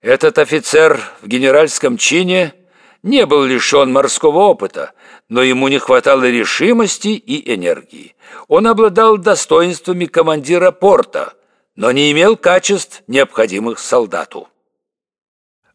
Этот офицер в генеральском чине не был лишен морского опыта, но ему не хватало решимости и энергии. Он обладал достоинствами командира порта, но не имел качеств, необходимых солдату.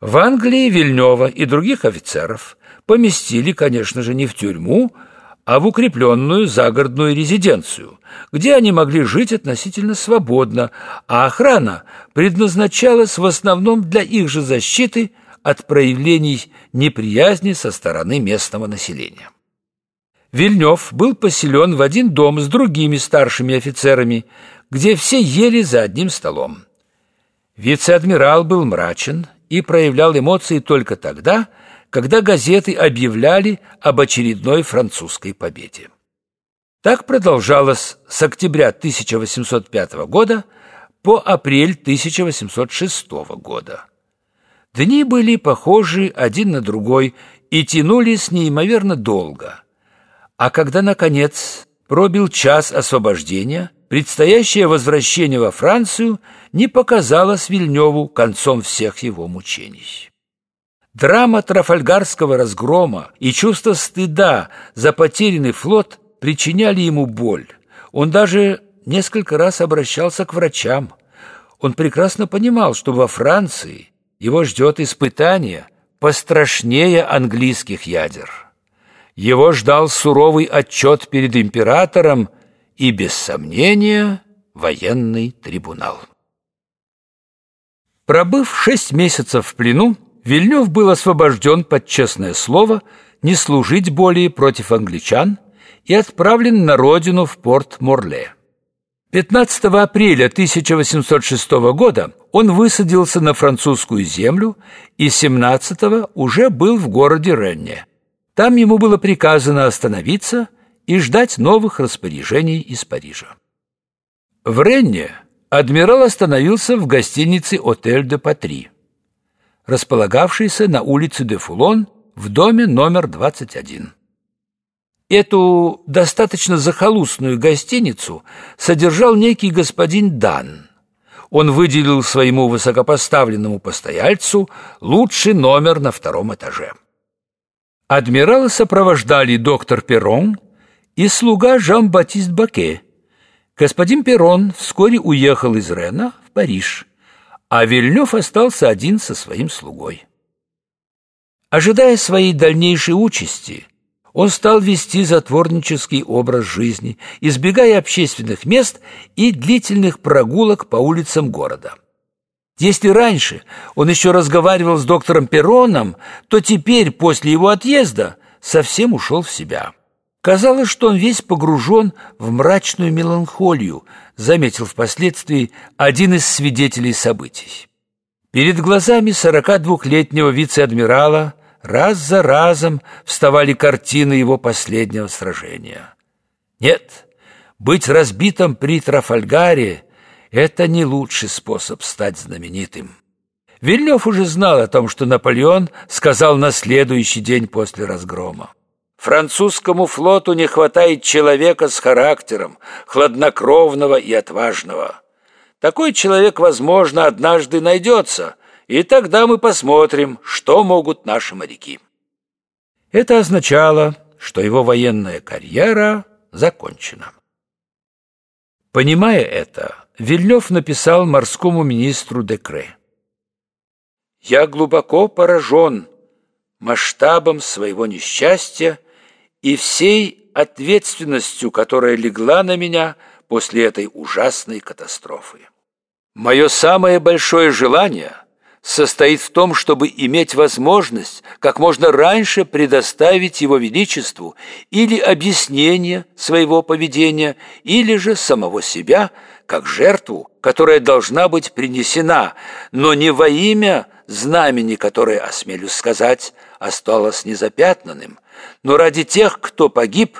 В Англии Вильнева и других офицеров поместили, конечно же, не в тюрьму, а в укрепленную загородную резиденцию, где они могли жить относительно свободно, а охрана предназначалась в основном для их же защиты от проявлений неприязни со стороны местного населения. Вильнев был поселен в один дом с другими старшими офицерами, где все ели за одним столом. Вице-адмирал был мрачен и проявлял эмоции только тогда, когда газеты объявляли об очередной французской победе. Так продолжалось с октября 1805 года по апрель 1806 года. Дни были похожи один на другой и тянулись неимоверно долго. А когда, наконец, пробил час освобождения, предстоящее возвращение во Францию не показалось Вильневу концом всех его мучений. Драма Трафальгарского разгрома и чувство стыда за потерянный флот причиняли ему боль. Он даже несколько раз обращался к врачам. Он прекрасно понимал, что во Франции его ждет испытание пострашнее английских ядер. Его ждал суровый отчет перед императором и, без сомнения, военный трибунал. Пробыв шесть месяцев в плену, Вильнев был освобожден под честное слово не служить более против англичан и отправлен на родину в порт Морле. 15 апреля 1806 года он высадился на французскую землю и 17 уже был в городе Ренне. Там ему было приказано остановиться и ждать новых распоряжений из Парижа. В Ренне адмирал остановился в гостинице «Отель де Патри» располагавшийся на улице де Фулон в доме номер 21. Эту достаточно захолустную гостиницу содержал некий господин Дан. Он выделил своему высокопоставленному постояльцу лучший номер на втором этаже. Адмирала сопровождали доктор Перрон и слуга Жан-Батист Баке. Господин Перрон вскоре уехал из Рена в Париж – а Вильнев остался один со своим слугой. Ожидая своей дальнейшей участи, он стал вести затворнический образ жизни, избегая общественных мест и длительных прогулок по улицам города. Если раньше он еще разговаривал с доктором Перроном, то теперь, после его отъезда, совсем ушел в себя. Казалось, что он весь погружен в мрачную меланхолию, заметил впоследствии один из свидетелей событий. Перед глазами 42-летнего вице-адмирала раз за разом вставали картины его последнего сражения. Нет, быть разбитым при Трафальгаре – это не лучший способ стать знаменитым. Вильнев уже знал о том, что Наполеон сказал на следующий день после разгрома. Французскому флоту не хватает человека с характером, хладнокровного и отважного. Такой человек, возможно, однажды найдется, и тогда мы посмотрим, что могут наши моряки. Это означало, что его военная карьера закончена. Понимая это, Вильнев написал морскому министру Декре. «Я глубоко поражен масштабом своего несчастья и всей ответственностью, которая легла на меня после этой ужасной катастрофы. Мое самое большое желание состоит в том, чтобы иметь возможность как можно раньше предоставить Его Величеству или объяснение своего поведения, или же самого себя как жертву, которая должна быть принесена, но не во имя знамени, которое, осмелюсь сказать, осталось незапятнанным, но ради тех, кто погиб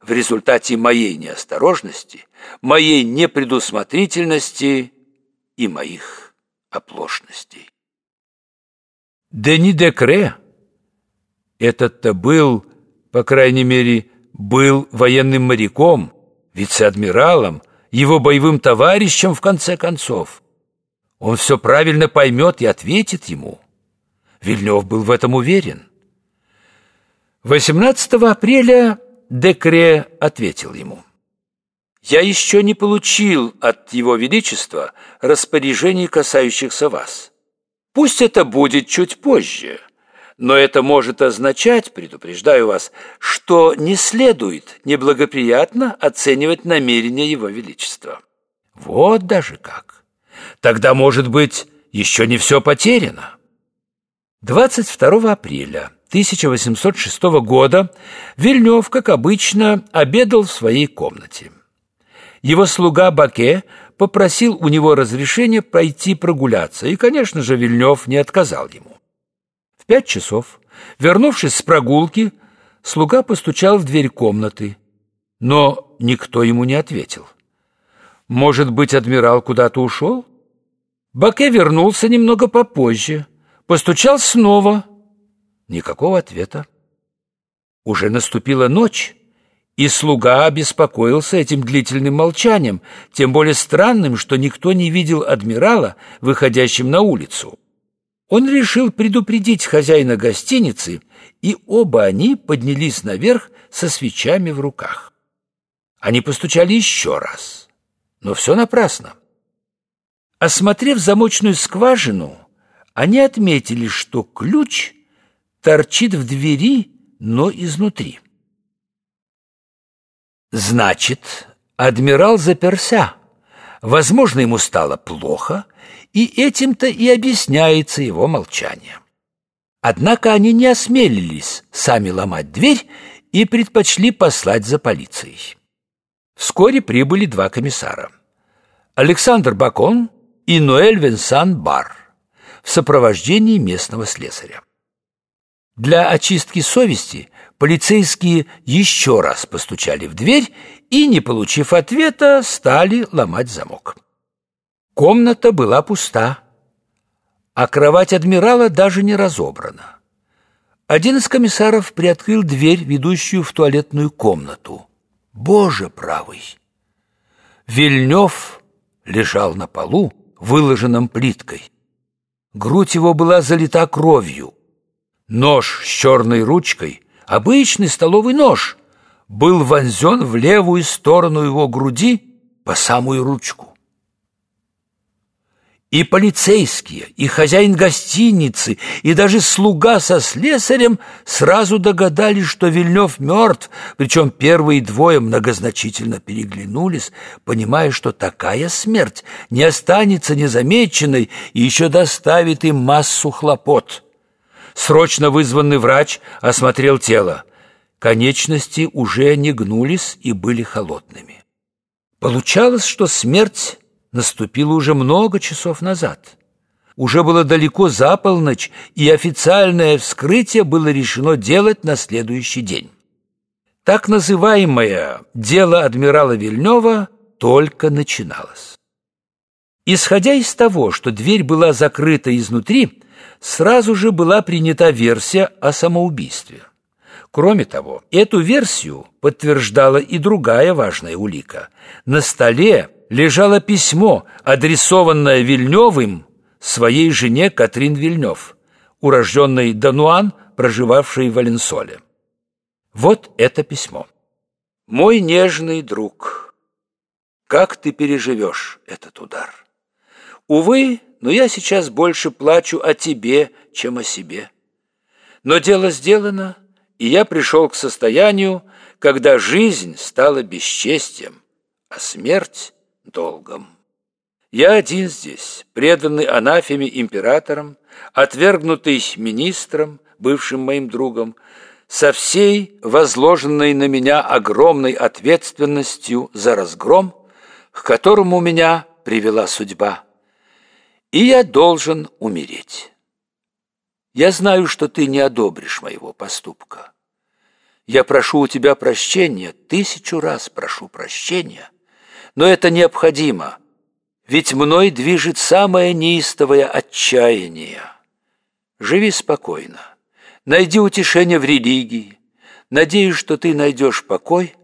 в результате моей неосторожности, моей непредусмотрительности и моих оплошностей. Дени Декре, этот-то был, по крайней мере, был военным моряком, вице-адмиралом, его боевым товарищем в конце концов. Он все правильно поймет и ответит ему. Вильнев был в этом уверен. 18 апреля Декре ответил ему. «Я еще не получил от Его Величества распоряжений, касающихся вас. Пусть это будет чуть позже, но это может означать, предупреждаю вас, что не следует неблагоприятно оценивать намерения Его Величества». Вот даже как. Тогда, может быть, еще не все потеряно. 22 апреля 1806 года Вильнев, как обычно, обедал в своей комнате. Его слуга Баке попросил у него разрешения пройти прогуляться, и, конечно же, Вильнев не отказал ему. В пять часов, вернувшись с прогулки, слуга постучал в дверь комнаты, но никто ему не ответил. Может быть, адмирал куда-то ушел? Баке вернулся немного попозже, постучал снова. Никакого ответа. Уже наступила ночь, и слуга обеспокоился этим длительным молчанием, тем более странным, что никто не видел адмирала, выходящим на улицу. Он решил предупредить хозяина гостиницы, и оба они поднялись наверх со свечами в руках. Они постучали еще раз. Но все напрасно. Осмотрев замочную скважину, они отметили, что ключ торчит в двери, но изнутри. Значит, адмирал заперся. Возможно, ему стало плохо, и этим-то и объясняется его молчание. Однако они не осмелились сами ломать дверь и предпочли послать за полицией. Вскоре прибыли два комиссара. Александр Бакон и Ноэль Венсан Бар в сопровождении местного слесаря. Для очистки совести полицейские еще раз постучали в дверь и, не получив ответа, стали ломать замок. Комната была пуста, а кровать адмирала даже не разобрана. Один из комиссаров приоткрыл дверь, ведущую в туалетную комнату. Боже правый! Вильнев лежал на полу, выложенном плиткой. Грудь его была залита кровью. Нож с черной ручкой, обычный столовый нож, был вонзен в левую сторону его груди по самую ручку. И полицейские, и хозяин гостиницы, и даже слуга со слесарем сразу догадались, что Вильнев мертв, причем первые двое многозначительно переглянулись, понимая, что такая смерть не останется незамеченной и еще доставит им массу хлопот. Срочно вызванный врач осмотрел тело. Конечности уже не гнулись и были холодными. Получалось, что смерть наступило уже много часов назад. Уже было далеко за полночь, и официальное вскрытие было решено делать на следующий день. Так называемое «дело адмирала Вильнева» только начиналось. Исходя из того, что дверь была закрыта изнутри, сразу же была принята версия о самоубийстве. Кроме того, эту версию подтверждала и другая важная улика. На столе лежало письмо, адресованное Вильневым своей жене Катрин Вильнев, урожденной Дануан, проживавшей в Аленсоле. Вот это письмо. «Мой нежный друг, как ты переживешь этот удар? Увы, но я сейчас больше плачу о тебе, чем о себе. Но дело сделано, и я пришел к состоянию, когда жизнь стала бесчестием, а смерть долгом. Я один здесь, преданный анафеме императором, отвергнутый министром, бывшим моим другом, со всей возложенной на меня огромной ответственностью за разгром, к которому меня привела судьба. И я должен умереть. Я знаю, что ты не одобришь моего поступка. Я прошу у тебя прощения, тысячу раз прошу прощения – но это необходимо, ведь мной движет самое неистовое отчаяние. Живи спокойно, найди утешение в религии, надеюсь, что ты найдешь покой,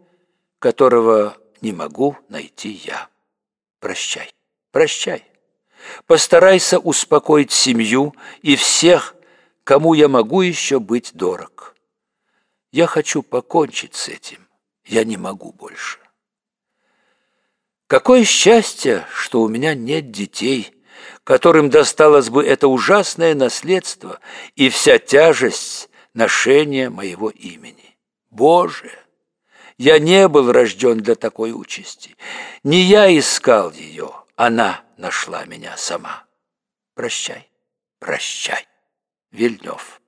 которого не могу найти я. Прощай, прощай. Постарайся успокоить семью и всех, кому я могу еще быть дорог. Я хочу покончить с этим. Я не могу больше. Какое счастье, что у меня нет детей, которым досталось бы это ужасное наследство и вся тяжесть ношения моего имени. Боже! Я не был рожден для такой участи. Не я искал ее, она нашла меня сама. Прощай, прощай, Вильнев.